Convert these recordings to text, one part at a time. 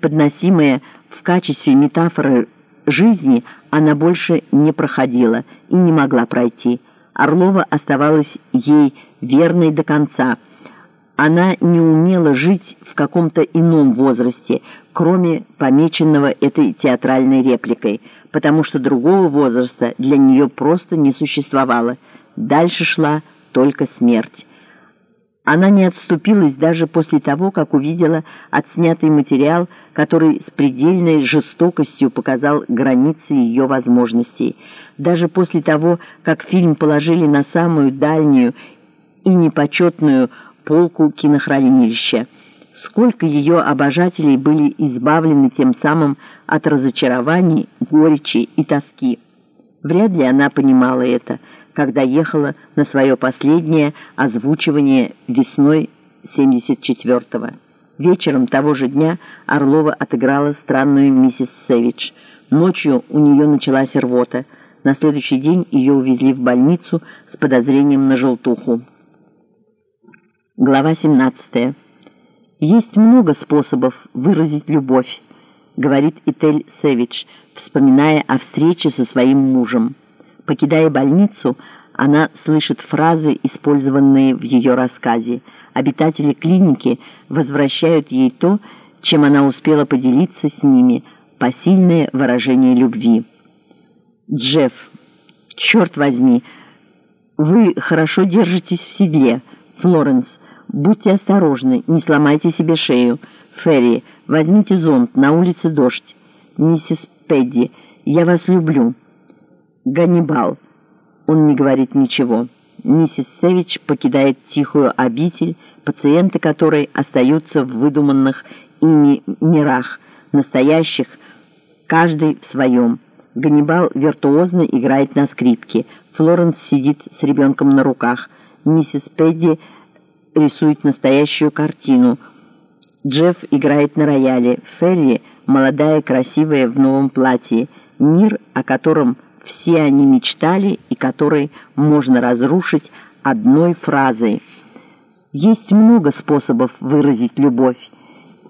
преподносимая в качестве метафоры жизни, она больше не проходила и не могла пройти. Орлова оставалась ей верной до конца. Она не умела жить в каком-то ином возрасте, кроме помеченного этой театральной репликой, потому что другого возраста для нее просто не существовало. Дальше шла только смерть. Она не отступилась даже после того, как увидела отснятый материал, который с предельной жестокостью показал границы ее возможностей. Даже после того, как фильм положили на самую дальнюю и непочетную полку кинохранилища. Сколько ее обожателей были избавлены тем самым от разочарований, горечи и тоски. Вряд ли она понимала это – когда ехала на свое последнее озвучивание весной 74-го. Вечером того же дня Орлова отыграла странную миссис Сэвидж. Ночью у нее началась рвота. На следующий день ее увезли в больницу с подозрением на желтуху. Глава 17. «Есть много способов выразить любовь», — говорит Итель Сэвидж, вспоминая о встрече со своим мужем. Покидая больницу, она слышит фразы, использованные в ее рассказе. Обитатели клиники возвращают ей то, чем она успела поделиться с ними, посильное выражение любви. «Джефф, черт возьми, вы хорошо держитесь в седле. Флоренс, будьте осторожны, не сломайте себе шею. Ферри, возьмите зонт, на улице дождь. Миссис Пэдди, я вас люблю». Ганнибал. Он не говорит ничего. Миссис Севич покидает тихую обитель, пациенты которой остаются в выдуманных ими мирах, настоящих, каждый в своем. Ганнибал виртуозно играет на скрипке. Флоренс сидит с ребенком на руках. Миссис Пэдди рисует настоящую картину. Джефф играет на рояле. Ферри, молодая, красивая, в новом платье. Мир, о котором все они мечтали и который можно разрушить одной фразой. Есть много способов выразить любовь,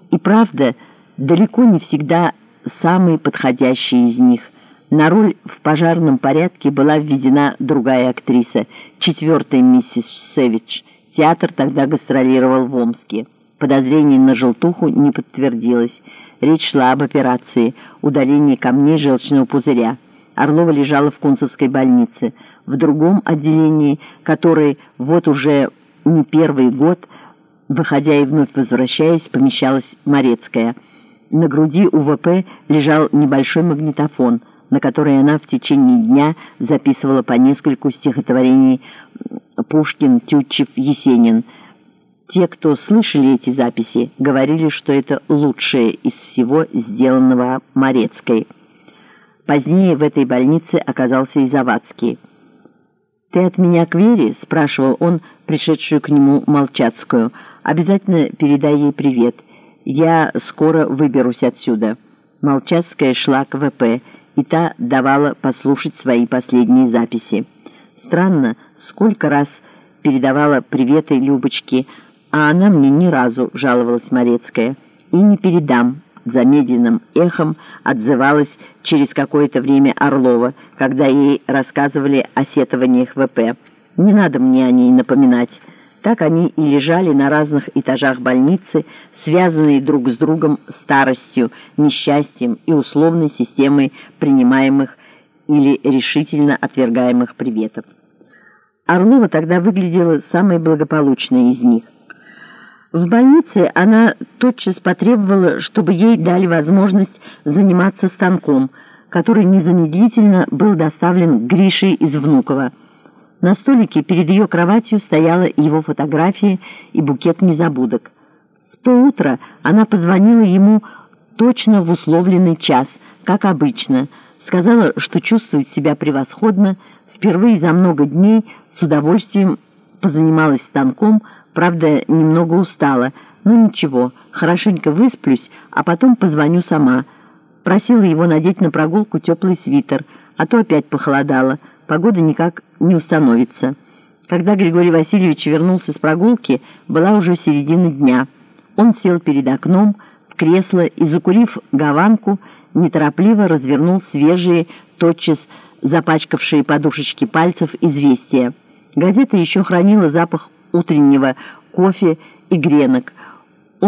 и правда, далеко не всегда самый подходящий из них. На роль в пожарном порядке была введена другая актриса, четвертая миссис Севич. Театр тогда гастролировал в Омске. Подозрение на желтуху не подтвердилось. Речь шла об операции удаления камней желчного пузыря. Орлова лежала в Кунцевской больнице. В другом отделении, которое вот уже не первый год, выходя и вновь возвращаясь, помещалась Морецкая. На груди УВП лежал небольшой магнитофон, на который она в течение дня записывала по нескольку стихотворений Пушкин, Тютчев, Есенин. Те, кто слышали эти записи, говорили, что это лучшее из всего сделанного Морецкой. Позднее в этой больнице оказался и Завадский. «Ты от меня к Вере?» — спрашивал он, пришедшую к нему Молчацкую. «Обязательно передай ей привет. Я скоро выберусь отсюда». Молчацкая шла к ВП, и та давала послушать свои последние записи. Странно, сколько раз передавала приветы Любочке, а она мне ни разу, жаловалась Морецкая. «И не передам», замедленным эхом отзывалась через какое-то время Орлова, когда ей рассказывали о сетованиях ВП. «Не надо мне о ней напоминать». Так они и лежали на разных этажах больницы, связанные друг с другом старостью, несчастьем и условной системой принимаемых или решительно отвергаемых приветов. Орлова тогда выглядела самой благополучной из них. В больнице она тотчас потребовала, чтобы ей дали возможность заниматься станком, который незамедлительно был доставлен Грише из Внуково. На столике перед ее кроватью стояла его фотография и букет незабудок. В то утро она позвонила ему точно в условленный час, как обычно, сказала, что чувствует себя превосходно, впервые за много дней с удовольствием позанималась станком, Правда, немного устала, но ничего, хорошенько высплюсь, а потом позвоню сама. Просила его надеть на прогулку теплый свитер, а то опять похолодало, погода никак не установится. Когда Григорий Васильевич вернулся с прогулки, была уже середина дня. Он сел перед окном, в кресло и, закурив гаванку, неторопливо развернул свежие, тотчас запачкавшие подушечки пальцев известия. Газета еще хранила запах утреннего кофе и гренок –